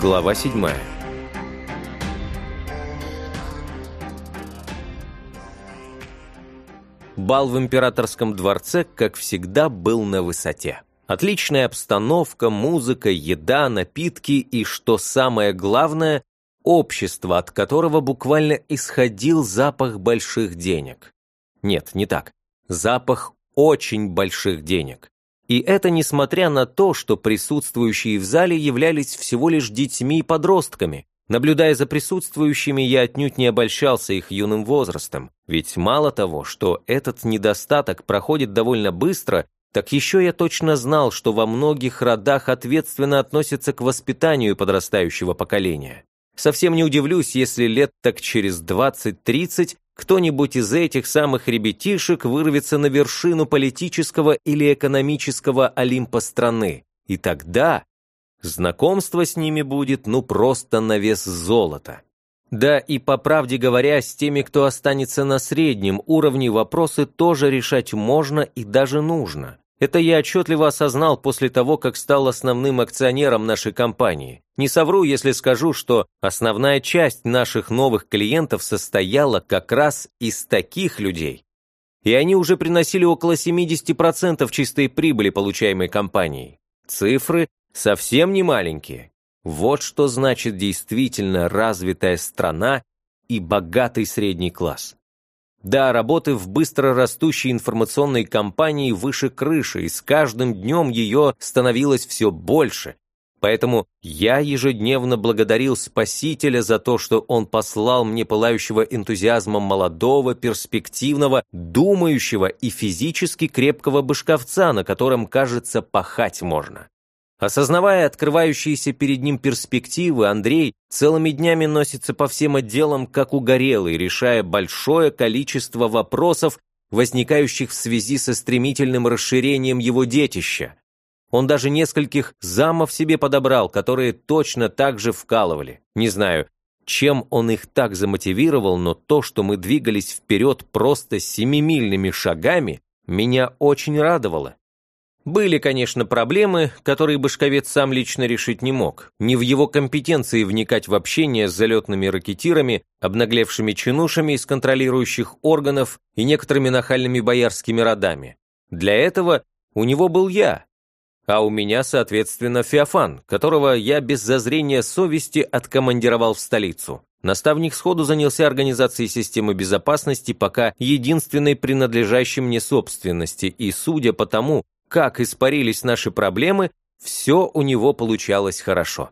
Глава 7. Бал в императорском дворце, как всегда, был на высоте. Отличная обстановка, музыка, еда, напитки и, что самое главное, общество, от которого буквально исходил запах больших денег. Нет, не так. Запах очень больших денег. И это несмотря на то, что присутствующие в зале являлись всего лишь детьми и подростками. Наблюдая за присутствующими, я отнюдь не обольщался их юным возрастом. Ведь мало того, что этот недостаток проходит довольно быстро, так еще я точно знал, что во многих родах ответственно относятся к воспитанию подрастающего поколения. Совсем не удивлюсь, если лет так через 20-30 кто-нибудь из этих самых ребятишек вырвется на вершину политического или экономического Олимпа страны. И тогда знакомство с ними будет ну просто на вес золота. Да и по правде говоря, с теми, кто останется на среднем уровне, вопросы тоже решать можно и даже нужно. Это я отчетливо осознал после того, как стал основным акционером нашей компании. Не совру, если скажу, что основная часть наших новых клиентов состояла как раз из таких людей. И они уже приносили около 70% чистой прибыли, получаемой компанией. Цифры совсем не маленькие. Вот что значит действительно развитая страна и богатый средний класс. Да, работы в быстро растущей информационной компании выше крыши, и с каждым днем ее становилось все больше. Поэтому я ежедневно благодарил Спасителя за то, что он послал мне пылающего энтузиазмом молодого, перспективного, думающего и физически крепкого башковца, на котором, кажется, пахать можно. Осознавая открывающиеся перед ним перспективы, Андрей целыми днями носится по всем отделам как угорелый, решая большое количество вопросов, возникающих в связи со стремительным расширением его детища. Он даже нескольких замов себе подобрал, которые точно так же вкалывали. Не знаю, чем он их так замотивировал, но то, что мы двигались вперед просто семимильными шагами, меня очень радовало. Были, конечно, проблемы, которые Башковец сам лично решить не мог. Не в его компетенции вникать в общение с залетными ракетирами, обнаглевшими чинушами из контролирующих органов и некоторыми нахальными боярскими родами. Для этого у него был я, а у меня, соответственно, Феофан, которого я без зазрения совести откомандировал в столицу. Наставник сходу занялся организацией системы безопасности, пока единственной принадлежащей мне собственности, и, судя по тому, как испарились наши проблемы, все у него получалось хорошо.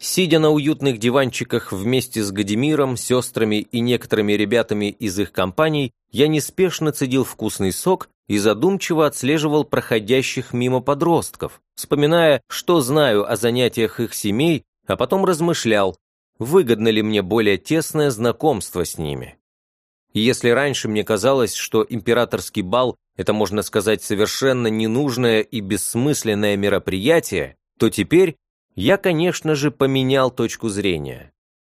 Сидя на уютных диванчиках вместе с Гадимиром, сестрами и некоторыми ребятами из их компаний, я неспешно цедил вкусный сок и задумчиво отслеживал проходящих мимо подростков, вспоминая, что знаю о занятиях их семей, а потом размышлял, выгодно ли мне более тесное знакомство с ними. Если раньше мне казалось, что императорский бал – это, можно сказать, совершенно ненужное и бессмысленное мероприятие, то теперь я, конечно же, поменял точку зрения.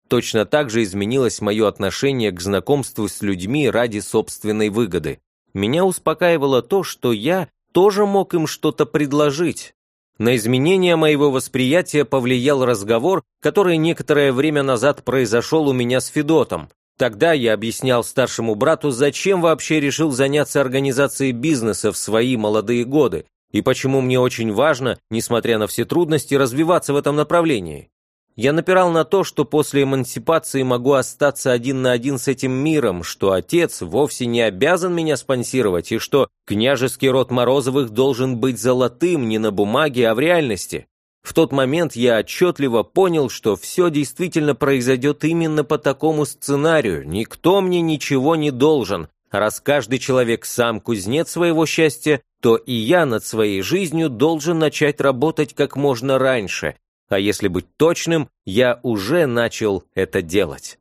Точно так же изменилось мое отношение к знакомству с людьми ради собственной выгоды. Меня успокаивало то, что я тоже мог им что-то предложить. На изменение моего восприятия повлиял разговор, который некоторое время назад произошел у меня с Федотом, Тогда я объяснял старшему брату, зачем вообще решил заняться организацией бизнеса в свои молодые годы, и почему мне очень важно, несмотря на все трудности, развиваться в этом направлении. Я напирал на то, что после эмансипации могу остаться один на один с этим миром, что отец вовсе не обязан меня спонсировать, и что княжеский род Морозовых должен быть золотым не на бумаге, а в реальности. В тот момент я отчетливо понял, что все действительно произойдет именно по такому сценарию. Никто мне ничего не должен. Раз каждый человек сам кузнец своего счастья, то и я над своей жизнью должен начать работать как можно раньше. А если быть точным, я уже начал это делать.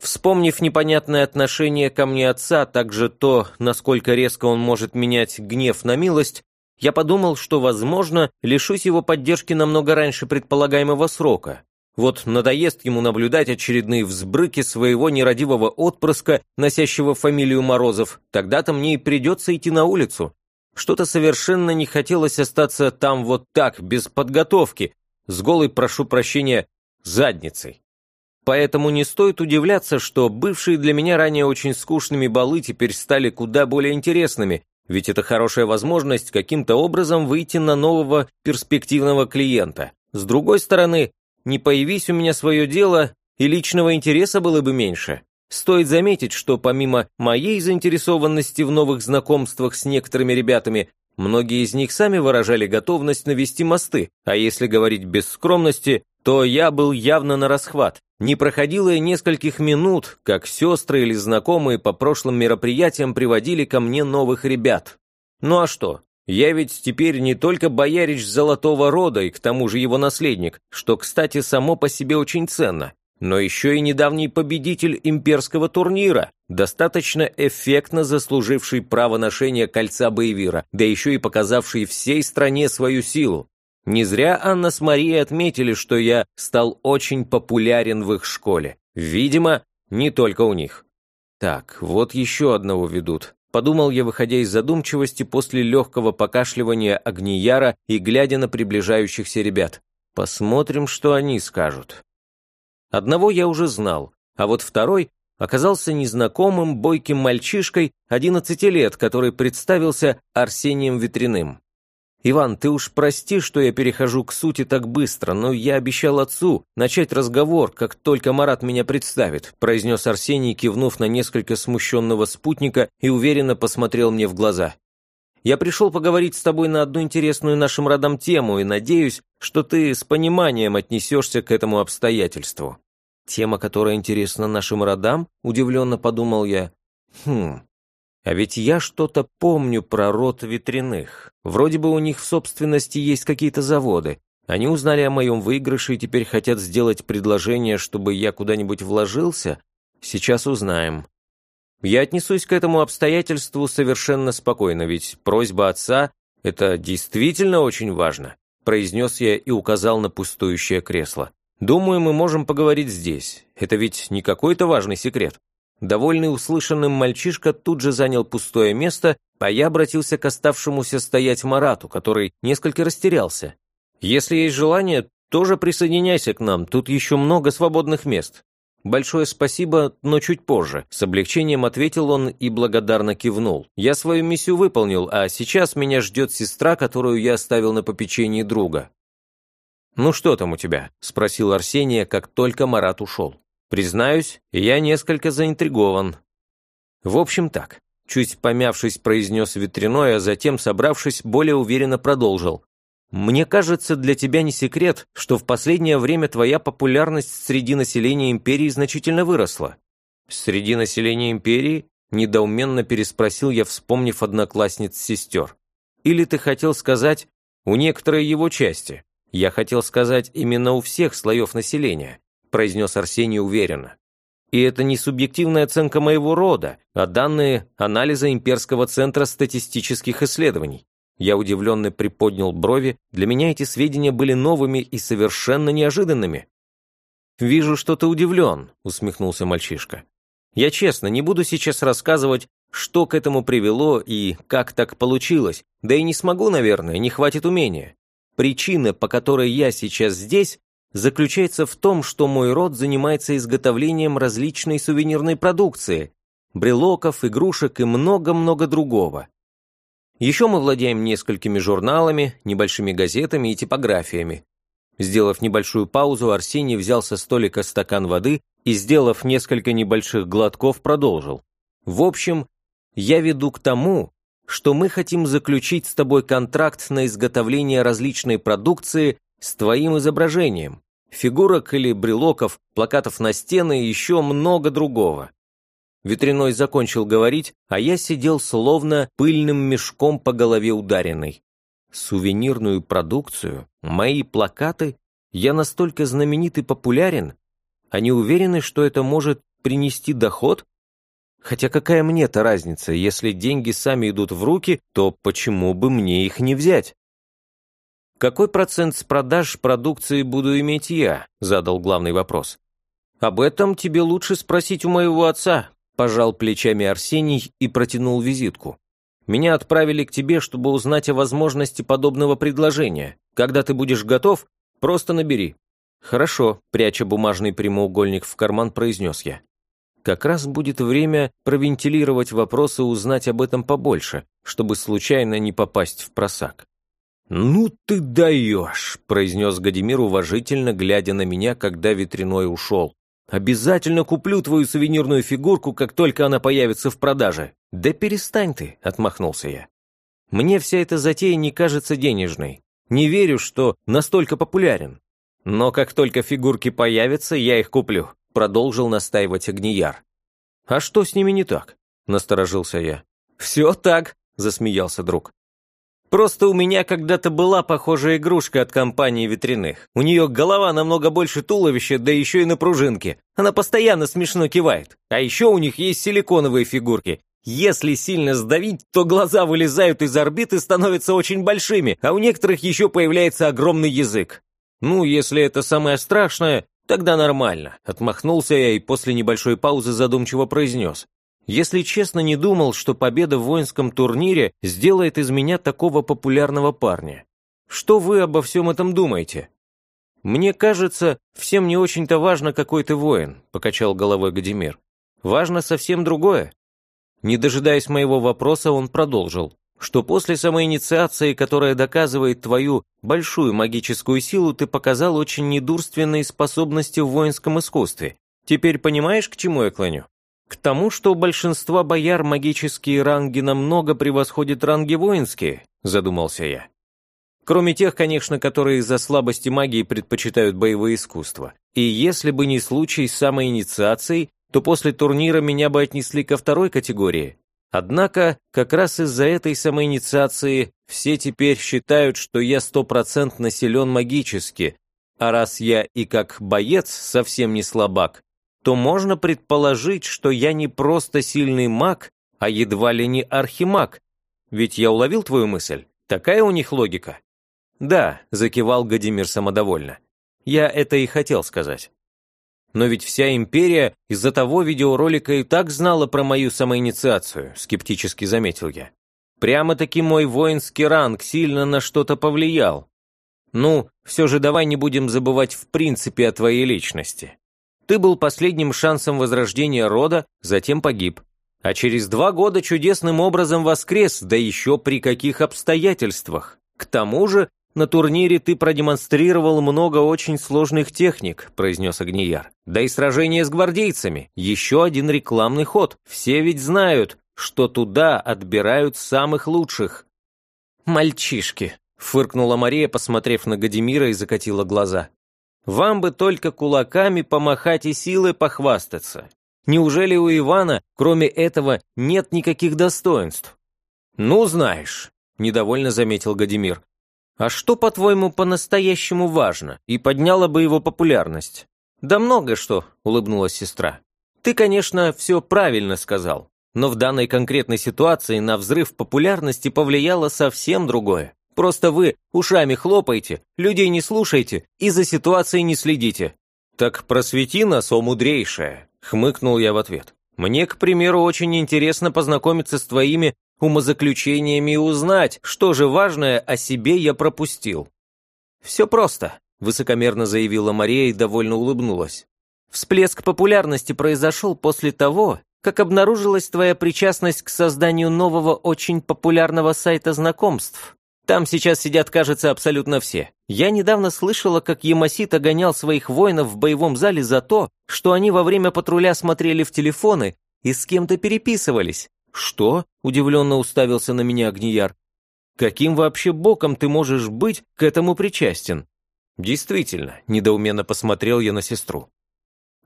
Вспомнив непонятное отношение ко мне отца, также то, насколько резко он может менять гнев на милость, я подумал, что, возможно, лишусь его поддержки намного раньше предполагаемого срока. Вот надоест ему наблюдать очередные взбрыки своего нерадивого отпрыска, носящего фамилию Морозов, тогда-то мне и придется идти на улицу. Что-то совершенно не хотелось остаться там вот так, без подготовки, с голой, прошу прощения, задницей. Поэтому не стоит удивляться, что бывшие для меня ранее очень скучными балы теперь стали куда более интересными, ведь это хорошая возможность каким-то образом выйти на нового перспективного клиента. С другой стороны, не появись у меня свое дело, и личного интереса было бы меньше. Стоит заметить, что помимо моей заинтересованности в новых знакомствах с некоторыми ребятами, многие из них сами выражали готовность навести мосты, а если говорить без скромности, то я был явно на расхват. Не проходило и нескольких минут, как сестры или знакомые по прошлым мероприятиям приводили ко мне новых ребят. Ну а что? Я ведь теперь не только боярич золотого рода и к тому же его наследник, что, кстати, само по себе очень ценно, но еще и недавний победитель имперского турнира, достаточно эффектно заслуживший право ношения кольца Боевира, да еще и показавший всей стране свою силу. Не зря Анна с Марией отметили, что я стал очень популярен в их школе. Видимо, не только у них. Так, вот еще одного ведут. Подумал я, выходя из задумчивости после легкого покашливания огнияра и глядя на приближающихся ребят. Посмотрим, что они скажут. Одного я уже знал, а вот второй оказался незнакомым бойким мальчишкой 11 лет, который представился Арсением Ветряным. «Иван, ты уж прости, что я перехожу к сути так быстро, но я обещал отцу начать разговор, как только Марат меня представит», произнес Арсений, кивнув на несколько смущенного спутника и уверенно посмотрел мне в глаза. «Я пришел поговорить с тобой на одну интересную нашим родам тему и надеюсь, что ты с пониманием отнесешься к этому обстоятельству». «Тема, которая интересна нашим родам?» – удивленно подумал я. «Хм, а ведь я что-то помню про род ветряных. Вроде бы у них в собственности есть какие-то заводы. Они узнали о моем выигрыше и теперь хотят сделать предложение, чтобы я куда-нибудь вложился? Сейчас узнаем. Я отнесусь к этому обстоятельству совершенно спокойно, ведь просьба отца – это действительно очень важно, произнес я и указал на пустующее кресло. Думаю, мы можем поговорить здесь. Это ведь не какой-то важный секрет. Довольный услышанным мальчишка тут же занял пустое место, а я обратился к оставшемуся стоять Марату, который несколько растерялся. «Если есть желание, тоже присоединяйся к нам, тут еще много свободных мест». «Большое спасибо, но чуть позже», — с облегчением ответил он и благодарно кивнул. «Я свою миссию выполнил, а сейчас меня ждет сестра, которую я оставил на попечении друга». «Ну что там у тебя?» — спросил Арсения, как только Марат ушел. Признаюсь, я несколько заинтригован. В общем так, чуть помявшись, произнес ветряной, а затем, собравшись, более уверенно продолжил. «Мне кажется, для тебя не секрет, что в последнее время твоя популярность среди населения империи значительно выросла». «Среди населения империи?» – недоуменно переспросил я, вспомнив одноклассниц сестер. «Или ты хотел сказать, у некоторой его части?» Я хотел сказать именно у всех слоев населения произнес Арсений уверенно. И это не субъективная оценка моего рода, а данные анализа Имперского центра статистических исследований. Я удивленно приподнял брови, для меня эти сведения были новыми и совершенно неожиданными. «Вижу, что ты удивлен», — усмехнулся мальчишка. «Я честно не буду сейчас рассказывать, что к этому привело и как так получилось, да и не смогу, наверное, не хватит умения. Причина, по которой я сейчас здесь, заключается в том, что мой род занимается изготовлением различной сувенирной продукции, брелоков, игрушек и много-много другого. Еще мы владеем несколькими журналами, небольшими газетами и типографиями. Сделав небольшую паузу, Арсений взял со столика стакан воды и, сделав несколько небольших глотков, продолжил. В общем, я веду к тому, что мы хотим заключить с тобой контракт на изготовление различной продукции с твоим изображением, фигурок или брелоков, плакатов на стены и еще много другого. Ветряной закончил говорить, а я сидел словно пыльным мешком по голове ударенный. Сувенирную продукцию, мои плакаты, я настолько знаменит и популярен, они уверены, что это может принести доход? Хотя какая мне-то разница, если деньги сами идут в руки, то почему бы мне их не взять? «Какой процент с продаж продукции буду иметь я?» – задал главный вопрос. «Об этом тебе лучше спросить у моего отца», – пожал плечами Арсений и протянул визитку. «Меня отправили к тебе, чтобы узнать о возможности подобного предложения. Когда ты будешь готов, Просто набери». «Хорошо», — пряча бумажный прямоугольник в карман, произнес я. «Как раз будет время провентилировать вопрос и узнать об этом побольше, чтобы случайно не попасть в просак». «Ну ты даешь», — произнес Гадимир уважительно, глядя на меня, когда ветряной ушел. «Обязательно куплю твою сувенирную фигурку, как только она появится в продаже». «Да перестань ты», — отмахнулся я. «Мне вся эта затея не кажется денежной. Не верю, что настолько популярен. Но как только фигурки появятся, я их куплю», — продолжил настаивать Огнияр. «А что с ними не так?» — насторожился я. «Все так», — засмеялся друг. Просто у меня когда-то была похожая игрушка от компании ветряных. У нее голова намного больше туловища, да еще и на пружинке. Она постоянно смешно кивает. А еще у них есть силиконовые фигурки. Если сильно сдавить, то глаза вылезают из орбит и становятся очень большими, а у некоторых еще появляется огромный язык. Ну, если это самое страшное, тогда нормально. Отмахнулся я и после небольшой паузы задумчиво произнес. Если честно, не думал, что победа в воинском турнире сделает из меня такого популярного парня. Что вы обо всем этом думаете? Мне кажется, всем не очень-то важно, какой ты воин, покачал головой Гадимир. Важно совсем другое. Не дожидаясь моего вопроса, он продолжил, что после самоинициации, которая доказывает твою большую магическую силу, ты показал очень недурственные способности в воинском искусстве. Теперь понимаешь, к чему я клоню? К тому, что у большинства бояр магические ранги намного превосходят ранги воинские, задумался я. Кроме тех, конечно, которые из-за слабости магии предпочитают боевые искусства. И если бы не случай с самоинициацией, то после турнира меня бы отнесли ко второй категории. Однако, как раз из-за этой самоинициации все теперь считают, что я стопроцентно силен магически, а раз я и как боец совсем не слабак, то можно предположить, что я не просто сильный маг, а едва ли не архимаг. Ведь я уловил твою мысль. Такая у них логика. Да, закивал Гадимир самодовольно. Я это и хотел сказать. Но ведь вся империя из-за того видеоролика и так знала про мою самоинициацию, скептически заметил я. Прямо-таки мой воинский ранг сильно на что-то повлиял. Ну, все же давай не будем забывать в принципе о твоей личности. Ты был последним шансом возрождения рода, затем погиб. А через два года чудесным образом воскрес, да еще при каких обстоятельствах. К тому же, на турнире ты продемонстрировал много очень сложных техник, произнес Огнияр. Да и сражение с гвардейцами, еще один рекламный ход. Все ведь знают, что туда отбирают самых лучших. Мальчишки, фыркнула Мария, посмотрев на Гадимира и закатила глаза. Вам бы только кулаками помахать и силой похвастаться. Неужели у Ивана, кроме этого, нет никаких достоинств? Ну, знаешь, недовольно заметил Гадимир. А что, по-твоему, по-настоящему важно и подняло бы его популярность? Да много что, улыбнулась сестра. Ты, конечно, все правильно сказал, но в данной конкретной ситуации на взрыв популярности повлияло совсем другое. Просто вы ушами хлопаете, людей не слушаете и за ситуацией не следите». «Так просвети нас, о мудрейшая», — хмыкнул я в ответ. «Мне, к примеру, очень интересно познакомиться с твоими умозаключениями и узнать, что же важное о себе я пропустил». «Все просто», — высокомерно заявила Мария и довольно улыбнулась. «Всплеск популярности произошел после того, как обнаружилась твоя причастность к созданию нового очень популярного сайта знакомств, там сейчас сидят, кажется, абсолютно все. Я недавно слышала, как Ямасита гонял своих воинов в боевом зале за то, что они во время патруля смотрели в телефоны и с кем-то переписывались. «Что?» – удивленно уставился на меня Агнияр. «Каким вообще боком ты можешь быть к этому причастен?» «Действительно», – недоуменно посмотрел я на сестру.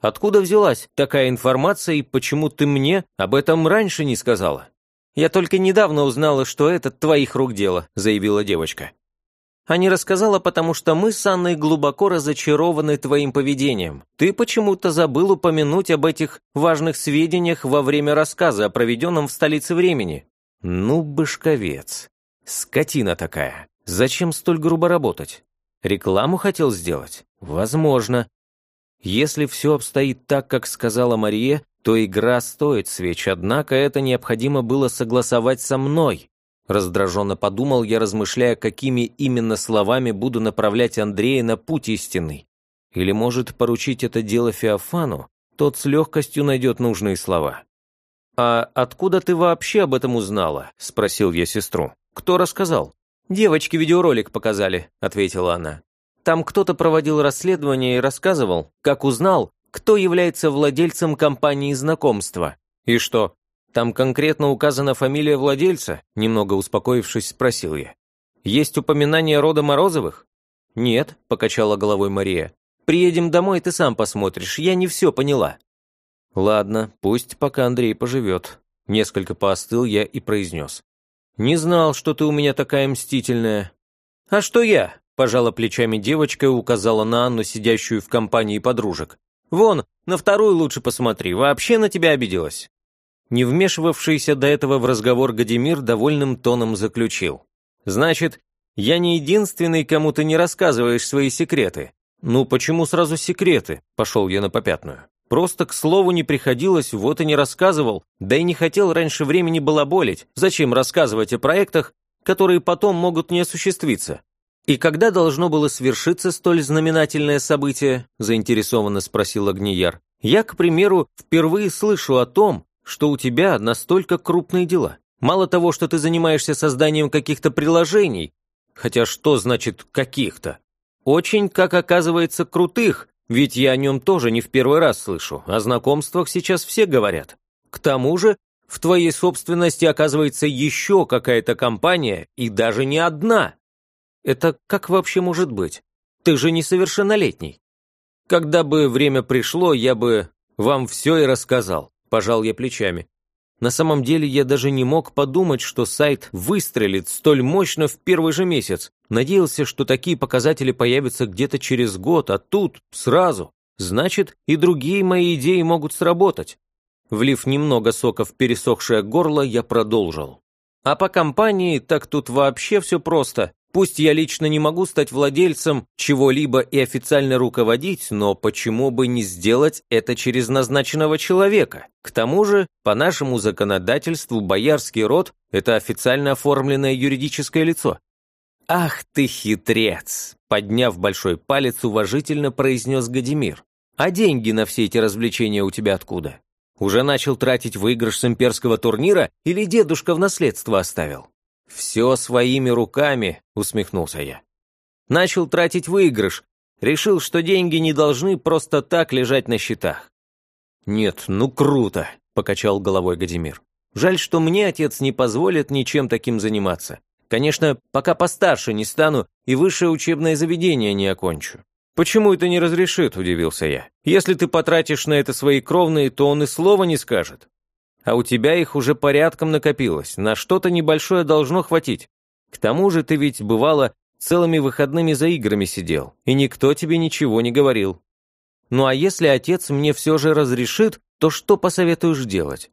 «Откуда взялась такая информация и почему ты мне об этом раньше не сказала?» «Я только недавно узнала, что это твоих рук дело», — заявила девочка. Не рассказала, потому что мы с Анной глубоко разочарованы твоим поведением. Ты почему-то забыл упомянуть об этих важных сведениях во время рассказа о проведенном в столице времени. Ну, башковец. Скотина такая. Зачем столь грубо работать? Рекламу хотел сделать? Возможно. Если все обстоит так, как сказала Мария, то игра стоит свеч, однако это необходимо было согласовать со мной. Раздраженно подумал я, размышляя, какими именно словами буду направлять Андрея на путь истинный. Или, может, поручить это дело Феофану? Тот с легкостью найдет нужные слова. «А откуда ты вообще об этом узнала?» – спросил я сестру. «Кто рассказал?» «Девочки видеоролик показали», – ответила она. «Там кто-то проводил расследование и рассказывал, как узнал, кто является владельцем компании знакомства. И что, там конкретно указана фамилия владельца?» Немного успокоившись, спросил я. «Есть упоминание рода Морозовых?» «Нет», – покачала головой Мария. «Приедем домой, ты сам посмотришь, я не все поняла». «Ладно, пусть пока Андрей поживет». Несколько поостыл я и произнес. «Не знал, что ты у меня такая мстительная». «А что я?» – пожала плечами девочка и указала на Анну, сидящую в компании подружек. «Вон, на вторую лучше посмотри, вообще на тебя обиделась». Не вмешивавшийся до этого в разговор Гадимир довольным тоном заключил. «Значит, я не единственный, кому ты не рассказываешь свои секреты». «Ну, почему сразу секреты?» – пошел я на попятную. Просто к слову не приходилось, вот и не рассказывал, да и не хотел раньше времени балаболить. Зачем рассказывать о проектах, которые потом могут не осуществиться? «И когда должно было свершиться столь знаменательное событие?» – заинтересованно спросил Агнияр. «Я, к примеру, впервые слышу о том, что у тебя настолько крупные дела. Мало того, что ты занимаешься созданием каких-то приложений, хотя что значит «каких-то»? Очень, как оказывается, крутых, ведь я о нем тоже не в первый раз слышу, о знакомствах сейчас все говорят. К тому же, в твоей собственности оказывается еще какая-то компания, и даже не одна. Это как вообще может быть? Ты же несовершеннолетний. Когда бы время пришло, я бы вам все и рассказал, пожал я плечами. На самом деле я даже не мог подумать, что сайт выстрелит столь мощно в первый же месяц. Надеялся, что такие показатели появятся где-то через год, а тут сразу. Значит, и другие мои идеи могут сработать. Влив немного сока в пересохшее горло, я продолжил. А по компании так тут вообще все просто. Пусть я лично не могу стать владельцем чего-либо и официально руководить, но почему бы не сделать это через назначенного человека? К тому же, по нашему законодательству, боярский род – это официально оформленное юридическое лицо. «Ах ты хитрец!» – подняв большой палец, уважительно произнес Гадимир. «А деньги на все эти развлечения у тебя откуда? Уже начал тратить выигрыш с имперского турнира или дедушка в наследство оставил?» «Все своими руками», — усмехнулся я. Начал тратить выигрыш, решил, что деньги не должны просто так лежать на счетах. «Нет, ну круто», — покачал головой Гадимир. «Жаль, что мне отец не позволит ничем таким заниматься. Конечно, пока постарше не стану и высшее учебное заведение не окончу». «Почему это не разрешит?» – удивился я. «Если ты потратишь на это свои кровные, то он и слова не скажет». А у тебя их уже порядком накопилось, на что-то небольшое должно хватить. К тому же ты ведь, бывало, целыми выходными за играми сидел, и никто тебе ничего не говорил. Ну а если отец мне все же разрешит, то что посоветуешь делать?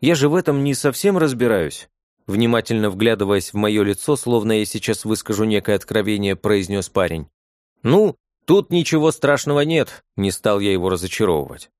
Я же в этом не совсем разбираюсь. Внимательно вглядываясь в мое лицо, словно я сейчас выскажу некое откровение, произнес парень. «Ну, тут ничего страшного нет», — не стал я его разочаровывать.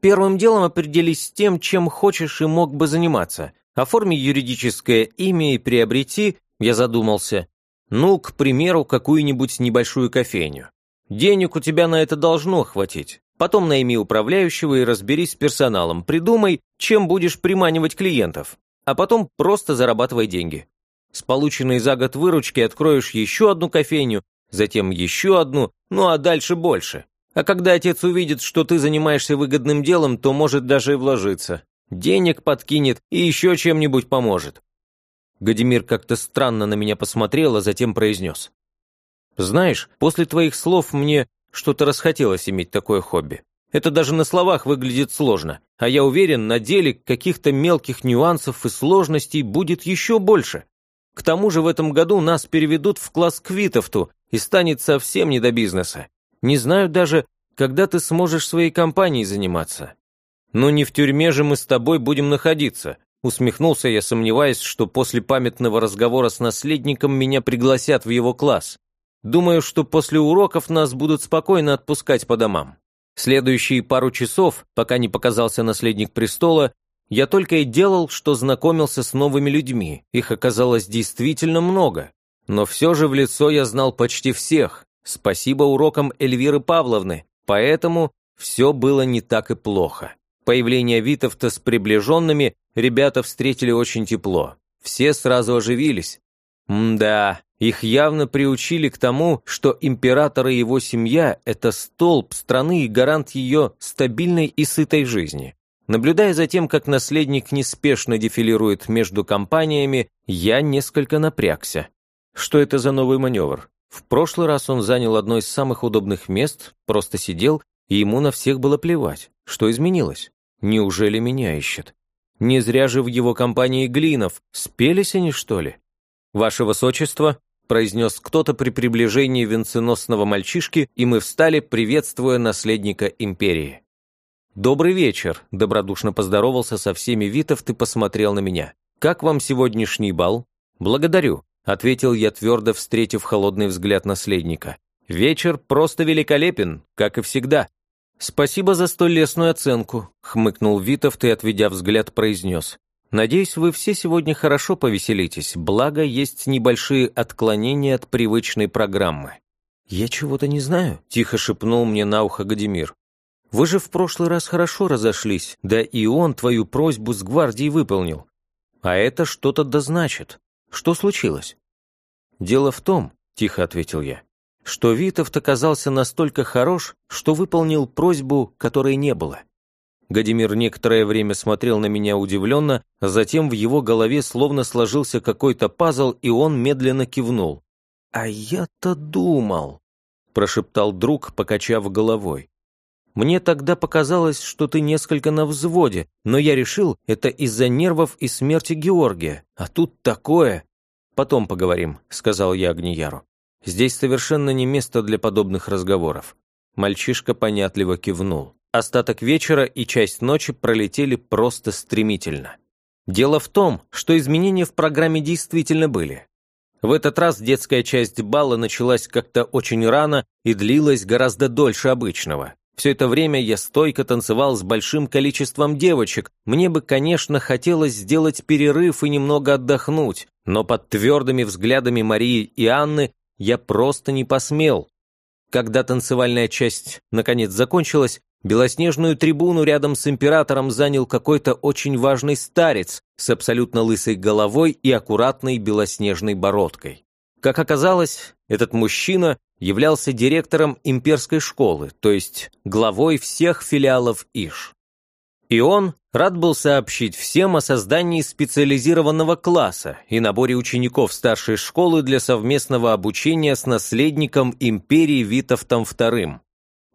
Первым делом определись с тем, чем хочешь и мог бы заниматься. Оформи юридическое имя и приобрети, я задумался, ну, к примеру, какую-нибудь небольшую кофейню. Денег у тебя на это должно хватить. Потом найми управляющего и разберись с персоналом. Придумай, чем будешь приманивать клиентов. А потом просто зарабатывай деньги. С полученной за год выручки откроешь еще одну кофейню, затем еще одну, ну а дальше больше. А когда отец увидит, что ты занимаешься выгодным делом, то может даже и вложиться. Денег подкинет и еще чем-нибудь поможет». Гадимир как-то странно на меня посмотрел, а затем произнес. «Знаешь, после твоих слов мне что-то расхотелось иметь такое хобби. Это даже на словах выглядит сложно, а я уверен, на деле каких-то мелких нюансов и сложностей будет еще больше. К тому же в этом году нас переведут в класс Квитовту и станет совсем не до бизнеса. Не знаю даже, когда ты сможешь своей компанией заниматься. Но не в тюрьме же мы с тобой будем находиться. Усмехнулся я, сомневаясь, что после памятного разговора с наследником меня пригласят в его класс. Думаю, что после уроков нас будут спокойно отпускать по домам. Следующие пару часов, пока не показался наследник престола, Я только и делал, что знакомился с новыми людьми, их оказалось действительно много. Но все же в лицо я знал почти всех, спасибо урокам Эльвиры Павловны, поэтому все было не так и плохо. Появление Витовта с приближенными ребята встретили очень тепло. Все сразу оживились. Мда, их явно приучили к тому, что император и его семья – это столб страны и гарант ее стабильной и сытой жизни. Наблюдая за тем, как наследник неспешно дефилирует между компаниями, я несколько напрягся. Что это за новый маневр? В прошлый раз он занял одно из самых удобных мест, просто сидел, и ему на всех было плевать. Что изменилось? Неужели меня ищет? Не зря же в его компании Глинов. Спелись они, что ли? Ваше Высочество, произнес кто-то при приближении венценосного мальчишки, и мы встали, приветствуя наследника империи. «Добрый вечер», – добродушно поздоровался со всеми Витов, ты посмотрел на меня. «Как вам сегодняшний бал?» «Благодарю», – ответил я твердо, встретив холодный взгляд наследника. «Вечер просто великолепен, как и всегда». «Спасибо за столь лестную оценку», — хмыкнул Витов и, отведя взгляд, произнес. «Надеюсь, вы все сегодня хорошо повеселитесь, благо есть небольшие отклонения от привычной программы». «Я чего-то не знаю», — тихо шепнул мне на ухо Гадимир. «Вы же в прошлый раз хорошо разошлись, да и он твою просьбу с гвардией выполнил. А это что-то да значит. Что случилось?» «Дело в том», — тихо ответил я, что Витовт оказался настолько хорош, что выполнил просьбу, которой не было. Гадимир некоторое время смотрел на меня удивленно, а затем в его голове словно сложился какой-то пазл, и он медленно кивнул. «А я-то думал», — прошептал друг, покачав головой. «Мне тогда показалось, что ты несколько на взводе, но я решил, это из-за нервов и смерти Георгия, а тут такое...» «Потом поговорим», — сказал я Агнияру. Здесь совершенно не место для подобных разговоров. Мальчишка понятливо кивнул. Остаток вечера и часть ночи пролетели просто стремительно. Дело в том, что изменения в программе действительно были. В этот раз детская часть бала началась как-то очень рано и длилась гораздо дольше обычного. Все это время я стойко танцевал с большим количеством девочек. Мне бы, конечно, хотелось сделать перерыв и немного отдохнуть, но под твердыми взглядами Марии и Анны я просто не посмел. Когда танцевальная часть наконец закончилась, белоснежную трибуну рядом с императором занял какой-то очень важный старец с абсолютно лысой головой и аккуратной белоснежной бородкой. Как оказалось, этот мужчина являлся директором имперской школы, то есть главой всех филиалов ИШ. И он рад был сообщить всем о создании специализированного класса и наборе учеников старшей школы для совместного обучения с наследником империи Витовтом II.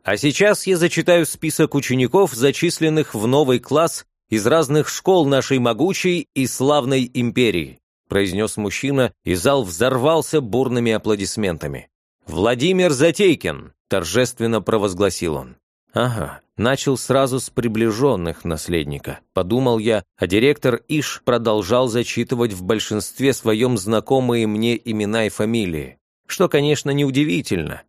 А сейчас я зачитаю список учеников, зачисленных в новый класс из разных школ нашей могучей и славной империи, произнес мужчина, и зал взорвался бурными аплодисментами. «Владимир Затейкин!» – торжественно провозгласил он. «Ага, начал сразу с приближенных наследника», – подумал я, а директор Иш продолжал зачитывать в большинстве своем знакомые мне имена и фамилии. Что, конечно, неудивительно.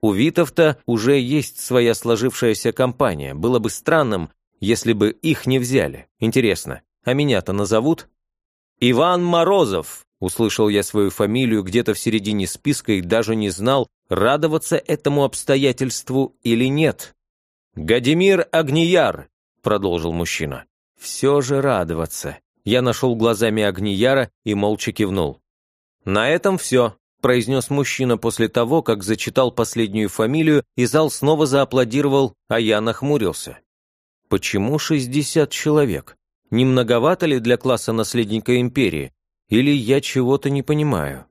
У Витовта уже есть своя сложившаяся компания. Было бы странным, если бы их не взяли. Интересно, а меня-то назовут? «Иван Морозов!» Услышал я свою фамилию где-то в середине списка и даже не знал, радоваться этому обстоятельству или нет. «Гадимир Агнияр», — продолжил мужчина. «Все же радоваться». Я нашел глазами Агнияра и молча кивнул. «На этом все», — произнес мужчина после того, как зачитал последнюю фамилию, и зал снова зааплодировал, а я нахмурился. «Почему шестьдесят человек? Не многовато ли для класса наследника империи? Или я чего-то не понимаю?»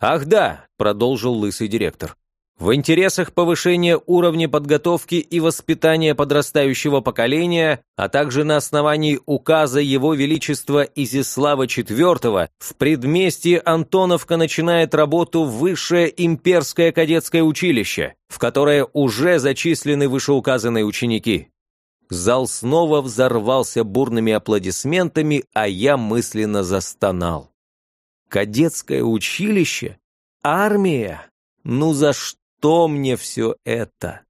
«Ах да», — продолжил лысый директор, в интересах повышения уровня подготовки и воспитания подрастающего поколения, а также на основании указа Его Величества Изислава IV в предместье Антоновка начинает работу Высшее имперское кадетское училище, в которое уже зачислены вышеуказанные ученики. Зал снова взорвался бурными аплодисментами, а я мысленно застонал. Кадетское училище? Армия? Ну за что? Что мне все это?